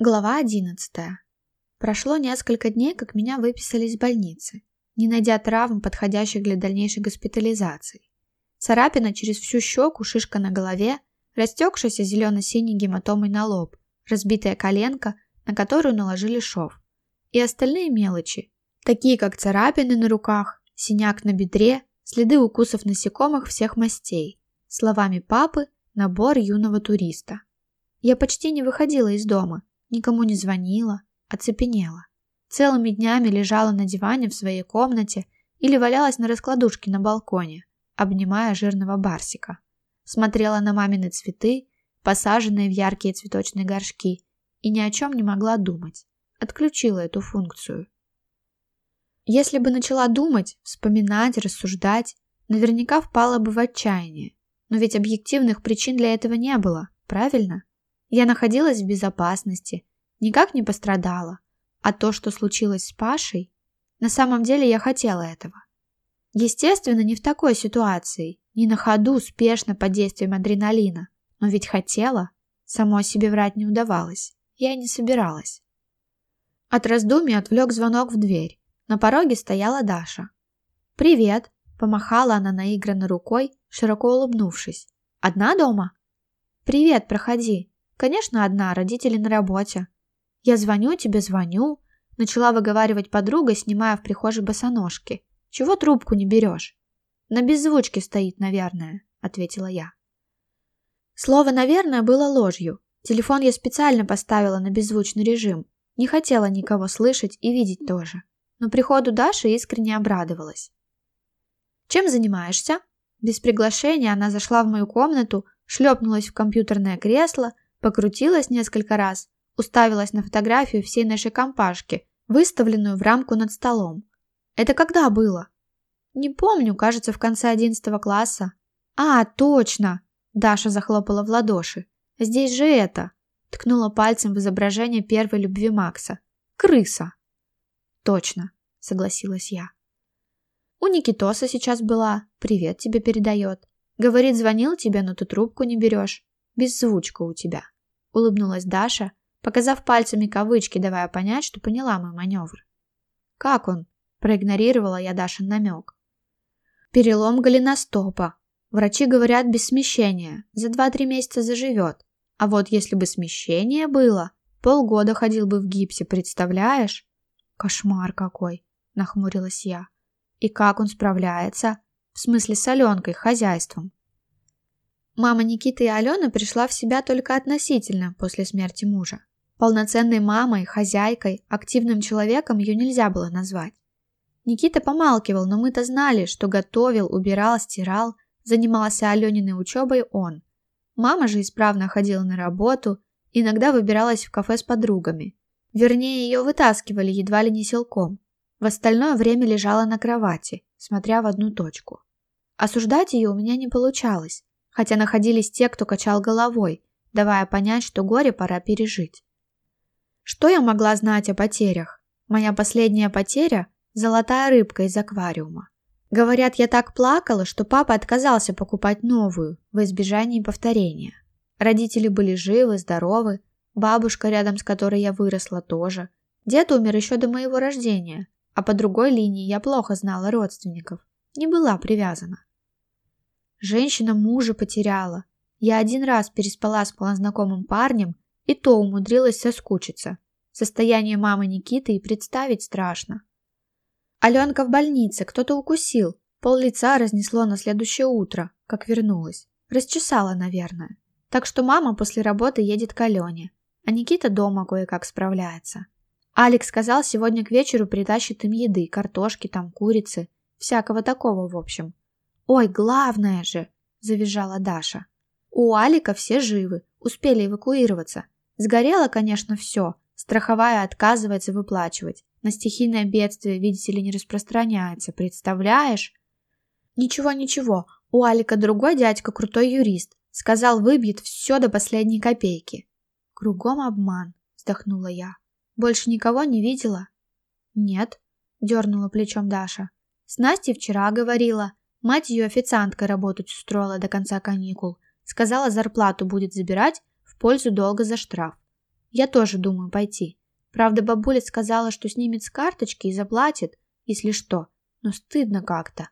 Глава 11. Прошло несколько дней, как меня выписали из больницы, не найдя травм, подходящих для дальнейшей госпитализации. Царапина через всю щеку, шишка на голове, растекшаяся зелено-синей гематомой на лоб, разбитая коленка, на которую наложили шов. И остальные мелочи, такие как царапины на руках, синяк на бедре, следы укусов насекомых всех мастей. Словами папы, набор юного туриста. Я почти не выходила из дома – никому не звонила, оцепенела. Целыми днями лежала на диване в своей комнате или валялась на раскладушке на балконе, обнимая жирного барсика. Смотрела на мамины цветы, посаженные в яркие цветочные горшки, и ни о чем не могла думать. Отключила эту функцию. Если бы начала думать, вспоминать, рассуждать, наверняка впала бы в отчаяние. Но ведь объективных причин для этого не было, правильно? Я находилась в безопасности, никак не пострадала. А то, что случилось с Пашей, на самом деле я хотела этого. Естественно, не в такой ситуации, не на ходу, спешно под действием адреналина. Но ведь хотела, самой себе врать не удавалось. Я не собиралась. От раздумий отвлек звонок в дверь. На пороге стояла Даша. «Привет!» – помахала она наигранно рукой, широко улыбнувшись. «Одна дома?» «Привет, проходи!» Конечно, одна, родители на работе. Я звоню тебе, звоню. Начала выговаривать подруга, снимая в прихожей босоножки. Чего трубку не берешь? На беззвучке стоит, наверное, ответила я. Слово «наверное» было ложью. Телефон я специально поставила на беззвучный режим. Не хотела никого слышать и видеть тоже. Но приходу Даши искренне обрадовалась. «Чем занимаешься?» Без приглашения она зашла в мою комнату, шлепнулась в компьютерное кресло – Покрутилась несколько раз, уставилась на фотографию всей нашей компашки, выставленную в рамку над столом. Это когда было? Не помню, кажется, в конце 11 класса. А, точно! Даша захлопала в ладоши. Здесь же это! Ткнула пальцем в изображение первой любви Макса. Крыса! Точно, согласилась я. У Никитоса сейчас была. Привет тебе передает. Говорит, звонил тебе, но ты трубку не берешь. Беззвучка у тебя улыбнулась Даша, показав пальцами кавычки, давая понять, что поняла мой маневр. «Как он?» – проигнорировала я Дашин намек. «Перелом голеностопа. Врачи говорят, без смещения. За два-три месяца заживет. А вот если бы смещение было, полгода ходил бы в гипсе, представляешь?» «Кошмар какой!» – нахмурилась я. «И как он справляется?» «В смысле с Аленкой, хозяйством?» Мама Никиты и Алены пришла в себя только относительно после смерти мужа. Полноценной мамой, хозяйкой, активным человеком ее нельзя было назвать. Никита помалкивал, но мы-то знали, что готовил, убирал, стирал, занимался Алениной учебой он. Мама же исправно ходила на работу, иногда выбиралась в кафе с подругами. Вернее, ее вытаскивали едва ли не силком. В остальное время лежала на кровати, смотря в одну точку. Осуждать ее у меня не получалось хотя находились те, кто качал головой, давая понять, что горе пора пережить. Что я могла знать о потерях? Моя последняя потеря – золотая рыбка из аквариума. Говорят, я так плакала, что папа отказался покупать новую, в избежании повторения. Родители были живы, здоровы, бабушка, рядом с которой я выросла, тоже. Дед умер еще до моего рождения, а по другой линии я плохо знала родственников, не была привязана женщина мужа потеряла. Я один раз переспала с полнознакомым парнем, и то умудрилась соскучиться. Состояние мамы Никиты и представить страшно. Аленка в больнице, кто-то укусил. Пол лица разнесло на следующее утро, как вернулась. Расчесала, наверное. Так что мама после работы едет к Алене, а Никита дома кое-как справляется. Алекс сказал, сегодня к вечеру притащит им еды, картошки там, курицы, всякого такого, в общем. «Ой, главное же!» – завизжала Даша. «У Алика все живы, успели эвакуироваться. Сгорело, конечно, все. Страховая отказывается выплачивать. На стихийное бедствие, видите ли, не распространяется, представляешь?» «Ничего-ничего, у Алика другой дядька крутой юрист. Сказал, выбьет все до последней копейки». «Кругом обман», – вздохнула я. «Больше никого не видела?» «Нет», – дернула плечом Даша. «С Настей вчера говорила». Мать ее официанткой работать устроила до конца каникул. Сказала, зарплату будет забирать в пользу долга за штраф. Я тоже думаю пойти. Правда, бабуля сказала, что снимет с карточки и заплатит, если что. Но стыдно как-то.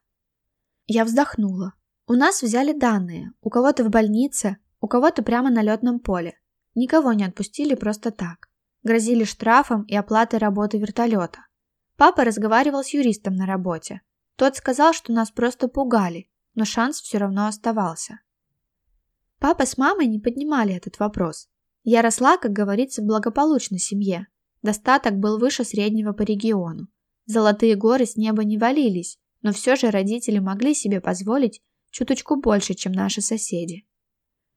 Я вздохнула. У нас взяли данные. У кого-то в больнице, у кого-то прямо на летном поле. Никого не отпустили просто так. Грозили штрафом и оплатой работы вертолета. Папа разговаривал с юристом на работе. Тот сказал, что нас просто пугали, но шанс все равно оставался. Папа с мамой не поднимали этот вопрос. Я росла, как говорится, в благополучной семье. Достаток был выше среднего по региону. Золотые горы с неба не валились, но все же родители могли себе позволить чуточку больше, чем наши соседи.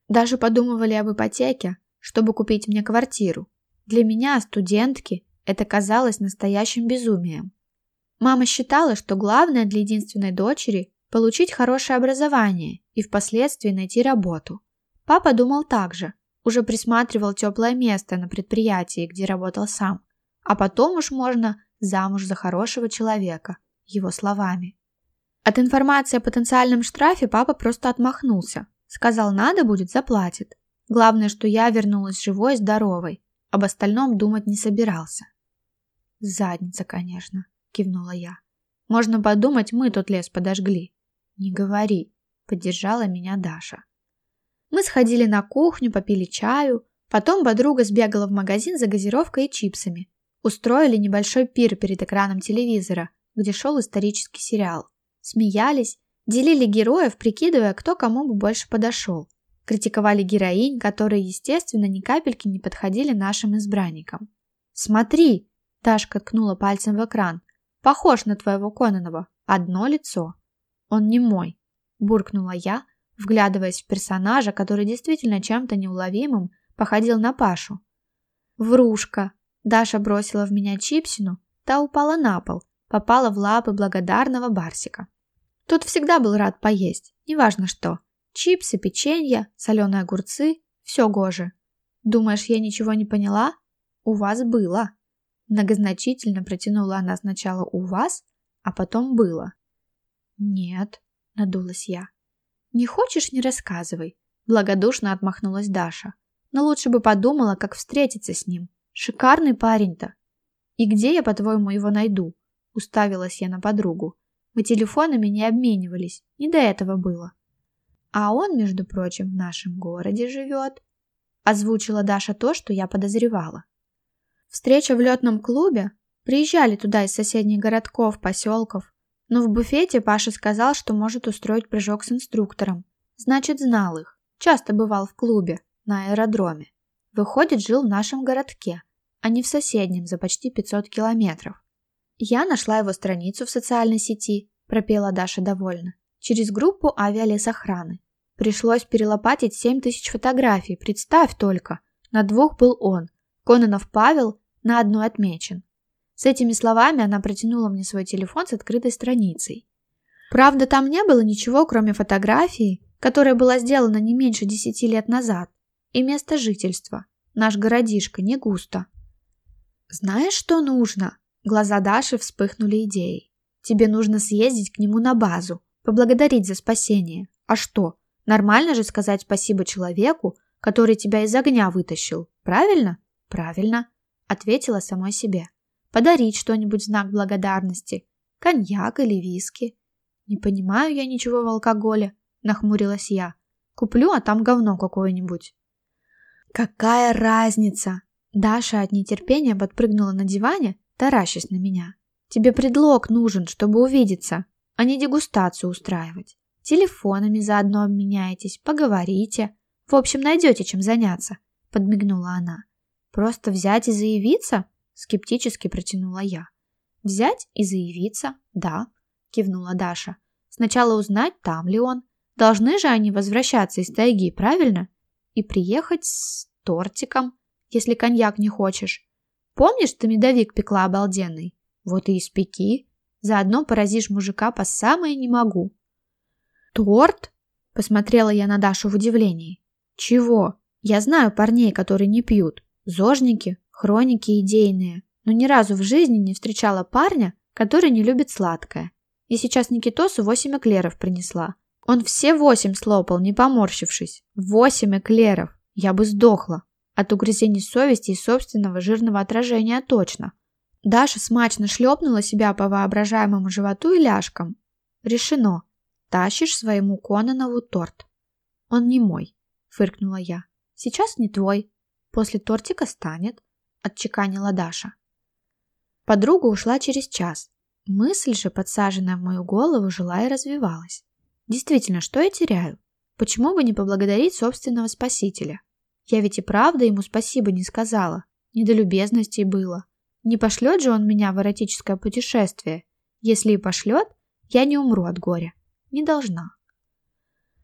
Даже подумывали об ипотеке, чтобы купить мне квартиру. Для меня, студентки, это казалось настоящим безумием. Мама считала, что главное для единственной дочери – получить хорошее образование и впоследствии найти работу. Папа думал так же, уже присматривал теплое место на предприятии, где работал сам. А потом уж можно замуж за хорошего человека, его словами. От информации о потенциальном штрафе папа просто отмахнулся. Сказал, надо будет, заплатит. Главное, что я вернулась живой и здоровой. Об остальном думать не собирался. Задница, конечно кивнула я. «Можно подумать, мы тут лес подожгли». «Не говори», — поддержала меня Даша. Мы сходили на кухню, попили чаю, потом подруга сбегала в магазин за газировкой и чипсами. Устроили небольшой пир перед экраном телевизора, где шел исторический сериал. Смеялись, делили героев, прикидывая, кто кому бы больше подошел. Критиковали героинь, которые, естественно, ни капельки не подходили нашим избранникам. «Смотри!» – Дашка ткнула пальцем в экран похож на твоего Кононова. Одно лицо. Он не мой. Буркнула я, вглядываясь в персонажа, который действительно чем-то неуловимым походил на Пашу. Врушка. Даша бросила в меня чипсину, та упала на пол, попала в лапы благодарного Барсика. Тот всегда был рад поесть, неважно что. Чипсы, печенье, соленые огурцы, все гоже. Думаешь, я ничего не поняла? У вас было. Многозначительно протянула она сначала у вас, а потом было. Нет, надулась я. «Не хочешь – не рассказывай», – благодушно отмахнулась Даша. «Но лучше бы подумала, как встретиться с ним. Шикарный парень-то». «И где я, по-твоему, его найду?» – уставилась я на подругу. Мы телефонами не обменивались, не до этого было. «А он, между прочим, в нашем городе живет», – озвучила Даша то, что я подозревала. Встреча в летном клубе? Приезжали туда из соседних городков, поселков. Но в буфете Паша сказал, что может устроить прыжок с инструктором. Значит, знал их. Часто бывал в клубе, на аэродроме. Выходит, жил в нашем городке, а не в соседнем за почти 500 километров. Я нашла его страницу в социальной сети, пропела Даша довольно, через группу авиалесохраны. Пришлось перелопатить 7000 фотографий, представь только. На двух был он, Кононов Павел на одну отмечен. С этими словами она протянула мне свой телефон с открытой страницей. Правда, там не было ничего, кроме фотографии, которая была сделана не меньше десяти лет назад, и место жительства. Наш городишко, не густо. «Знаешь, что нужно?» Глаза Даши вспыхнули идеей. «Тебе нужно съездить к нему на базу, поблагодарить за спасение. А что, нормально же сказать спасибо человеку, который тебя из огня вытащил, правильно?» «Правильно ответила самой себе. Подарить что-нибудь знак благодарности. Коньяк или виски. Не понимаю я ничего в алкоголе, нахмурилась я. Куплю, а там говно какое-нибудь. Какая разница? Даша от нетерпения подпрыгнула на диване, таращась на меня. Тебе предлог нужен, чтобы увидеться, а не дегустацию устраивать. Телефонами заодно обменяетесь, поговорите. В общем, найдете чем заняться, подмигнула она. Просто взять и заявиться? Скептически протянула я. Взять и заявиться? Да, кивнула Даша. Сначала узнать, там ли он. Должны же они возвращаться из тайги, правильно? И приехать с тортиком, если коньяк не хочешь. Помнишь, ты медовик пекла обалденный? Вот и испеки. Заодно поразишь мужика по самое не могу. Торт? Посмотрела я на Дашу в удивлении. Чего? Я знаю парней, которые не пьют. Зожники, хроники идейные, но ни разу в жизни не встречала парня, который не любит сладкое. И сейчас Никитосу восемь эклеров принесла. Он все восемь слопал, не поморщившись. Восемь эклеров. Я бы сдохла. От угрызений совести и собственного жирного отражения точно. Даша смачно шлепнула себя по воображаемому животу и ляжкам. Решено. Тащишь своему Кононову торт. Он не мой, фыркнула я. Сейчас не твой, после тортика станет», – отчеканила Даша. Подруга ушла через час. Мысль же, подсаженная в мою голову, жила и развивалась. Действительно, что я теряю? Почему бы не поблагодарить собственного спасителя? Я ведь и правда ему спасибо не сказала. Не было. Не пошлет же он меня в эротическое путешествие. Если и пошлет, я не умру от горя. Не должна.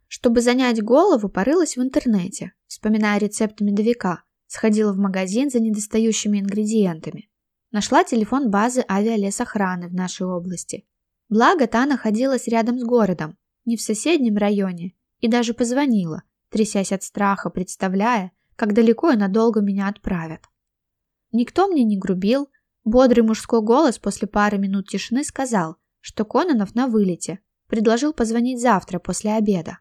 Чтобы занять голову, порылась в интернете, вспоминая рецепт медовика, сходила в магазин за недостающими ингредиентами. Нашла телефон базы авиалесохраны в нашей области. Благо, та находилась рядом с городом, не в соседнем районе, и даже позвонила, трясясь от страха, представляя, как далеко и надолго меня отправят. Никто мне не грубил, бодрый мужской голос после пары минут тишины сказал, что Кононов на вылете, предложил позвонить завтра после обеда.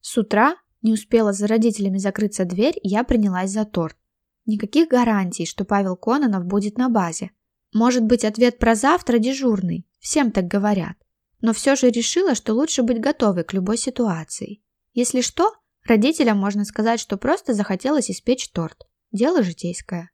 С утра не успела за родителями закрыться дверь, я принялась за торт. Никаких гарантий, что Павел Кононов будет на базе. Может быть, ответ про завтра дежурный, всем так говорят. Но все же решила, что лучше быть готовой к любой ситуации. Если что, родителям можно сказать, что просто захотелось испечь торт. Дело житейское.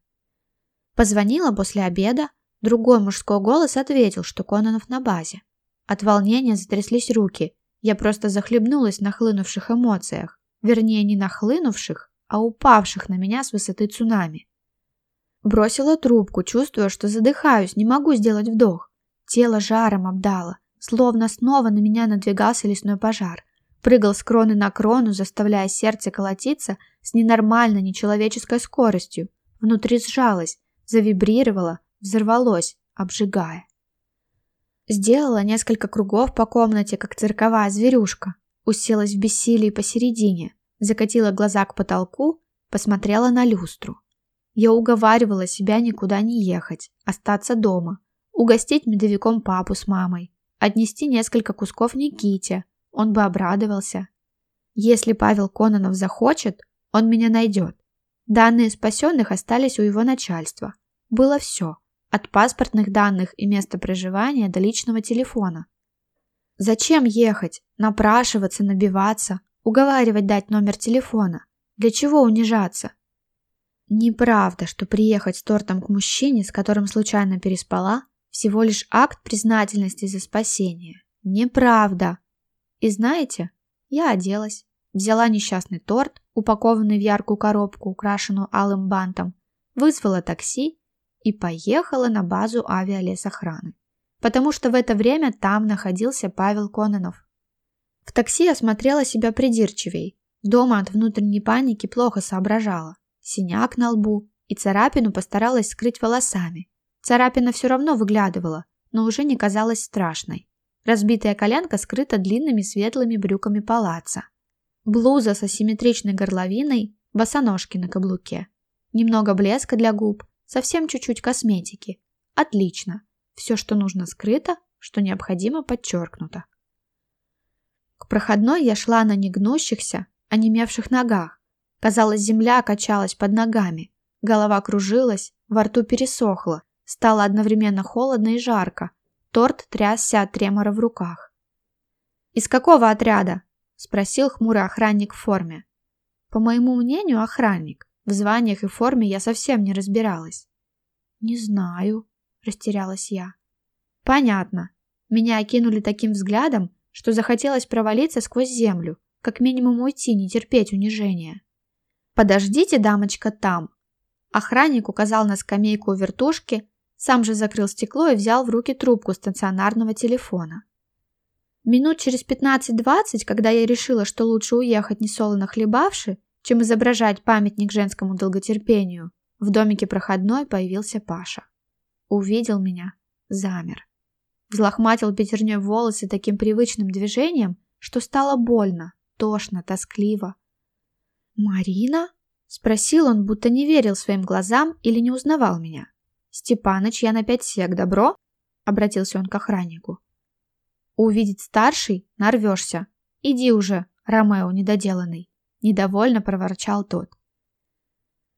Позвонила после обеда, другой мужской голос ответил, что Кононов на базе. От волнения затряслись руки, я просто захлебнулась в нахлынувших эмоциях вернее, не нахлынувших, а упавших на меня с высоты цунами. Бросила трубку, чувствуя, что задыхаюсь, не могу сделать вдох. Тело жаром обдало, словно снова на меня надвигался лесной пожар. Прыгал с кроны на крону, заставляя сердце колотиться с ненормальной, нечеловеческой скоростью. Внутри сжалось, завибрировало, взорвалось, обжигая. Сделала несколько кругов по комнате, как цирковая зверюшка, уселась в бессилии посередине, закатила глаза к потолку, посмотрела на люстру. Я уговаривала себя никуда не ехать, остаться дома, угостить медовиком папу с мамой, отнести несколько кусков Никите, он бы обрадовался. Если Павел Кононов захочет, он меня найдет. Данные спасенных остались у его начальства. Было все, от паспортных данных и места проживания до личного телефона. Зачем ехать, напрашиваться, набиваться, уговаривать дать номер телефона? Для чего унижаться? Неправда, что приехать с тортом к мужчине, с которым случайно переспала, всего лишь акт признательности за спасение. Неправда. И знаете, я оделась, взяла несчастный торт, упакованный в яркую коробку, украшенную алым бантом, вызвала такси и поехала на базу авиалесохраны потому что в это время там находился Павел Кононов. В такси я смотрела себя придирчивей. Дома от внутренней паники плохо соображала. Синяк на лбу и царапину постаралась скрыть волосами. Царапина все равно выглядывала, но уже не казалась страшной. Разбитая коленка скрыта длинными светлыми брюками палаца. Блуза с асимметричной горловиной, босоножки на каблуке. Немного блеска для губ, совсем чуть-чуть косметики. Отлично. Все, что нужно, скрыто, что необходимо, подчеркнуто. К проходной я шла на негнущихся, онемевших ногах. Казалось, земля качалась под ногами. Голова кружилась, во рту пересохло. Стало одновременно холодно и жарко. Торт трясся от тремора в руках. «Из какого отряда?» – спросил хмурый охранник в форме. По моему мнению, охранник. В званиях и форме я совсем не разбиралась. «Не знаю», – растерялась я. Понятно. Меня окинули таким взглядом, что захотелось провалиться сквозь землю, как минимум уйти, не терпеть унижения. «Подождите, дамочка, там!» Охранник указал на скамейку у вертушки, сам же закрыл стекло и взял в руки трубку стационарного телефона. Минут через 15-20, когда я решила, что лучше уехать несолоно хлебавши, чем изображать памятник женскому долготерпению, в домике проходной появился Паша увидел меня, замер. Взлохматил пятерней волосы таким привычным движением, что стало больно, тошно, тоскливо. «Марина?» — спросил он, будто не верил своим глазам или не узнавал меня. «Степаныч, я на пять сек, добро?» — обратился он к охраннику. «Увидеть старший нарвешься. Иди уже, Ромео недоделанный!» — недовольно проворчал тот.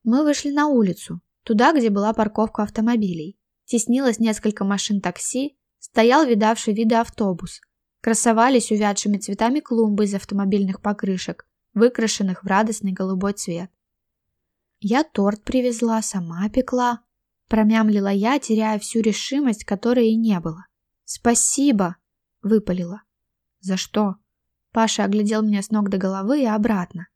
Мы вышли на улицу, туда, где была парковка автомобилей теснилось несколько машин такси, стоял видавший виды автобус. Красовались увядшими цветами клумбы из автомобильных покрышек, выкрашенных в радостный голубой цвет. «Я торт привезла, сама пекла», – промямлила я, теряя всю решимость, которой и не было. «Спасибо!» – выпалила. «За что?» Паша оглядел меня с ног до головы и обратно.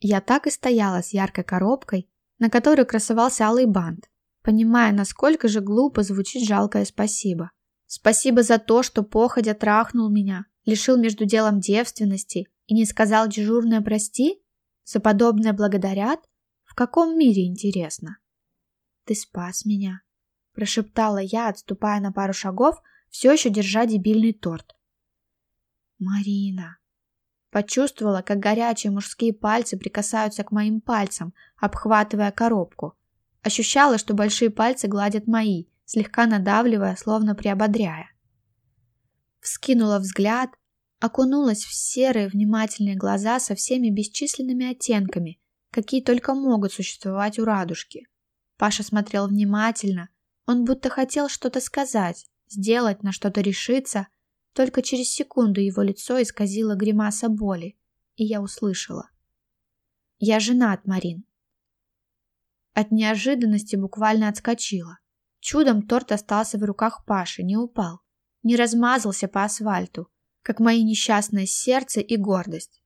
Я так и стояла с яркой коробкой, на которой красовался алый бант, понимая, насколько же глупо звучит жалкое спасибо. Спасибо за то, что походя трахнул меня, лишил между делом девственности и не сказал дежурное «прости»? За подобное благодарят? В каком мире, интересно? «Ты спас меня», – прошептала я, отступая на пару шагов, все еще держа дебильный торт. «Марина», Почувствовала, как горячие мужские пальцы прикасаются к моим пальцам, обхватывая коробку ощущала, что большие пальцы гладят мои, слегка надавливая, словно приободряя. Вскинула взгляд, окунулась в серые внимательные глаза со всеми бесчисленными оттенками, какие только могут существовать у радужки. Паша смотрел внимательно, он будто хотел что-то сказать, сделать, на что-то решиться, только через секунду его лицо исказило гримаса боли, и я услышала. «Я женат, Марин». От неожиданности буквально отскочила. Чудом торт остался в руках Паши, не упал. Не размазался по асфальту, как мои несчастное сердце и гордость.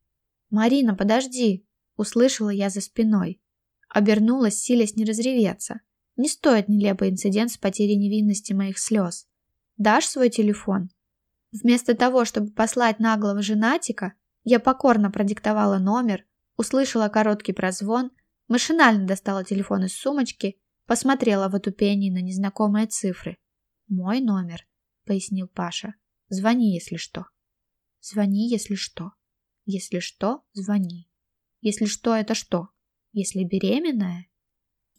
«Марина, подожди!» – услышала я за спиной. Обернулась, силясь не разреветься. Не стоит нелепый инцидент с потерей невинности моих слез. «Дашь свой телефон?» Вместо того, чтобы послать наглого женатика, я покорно продиктовала номер, услышала короткий прозвон – машинально достала телефон из сумочки Посмотрела в отупении на незнакомые цифры. «Мой номер», — пояснил Паша. «Звони, если что». «Звони, если что». «Если что, звони». «Если что, это что?» «Если беременная?»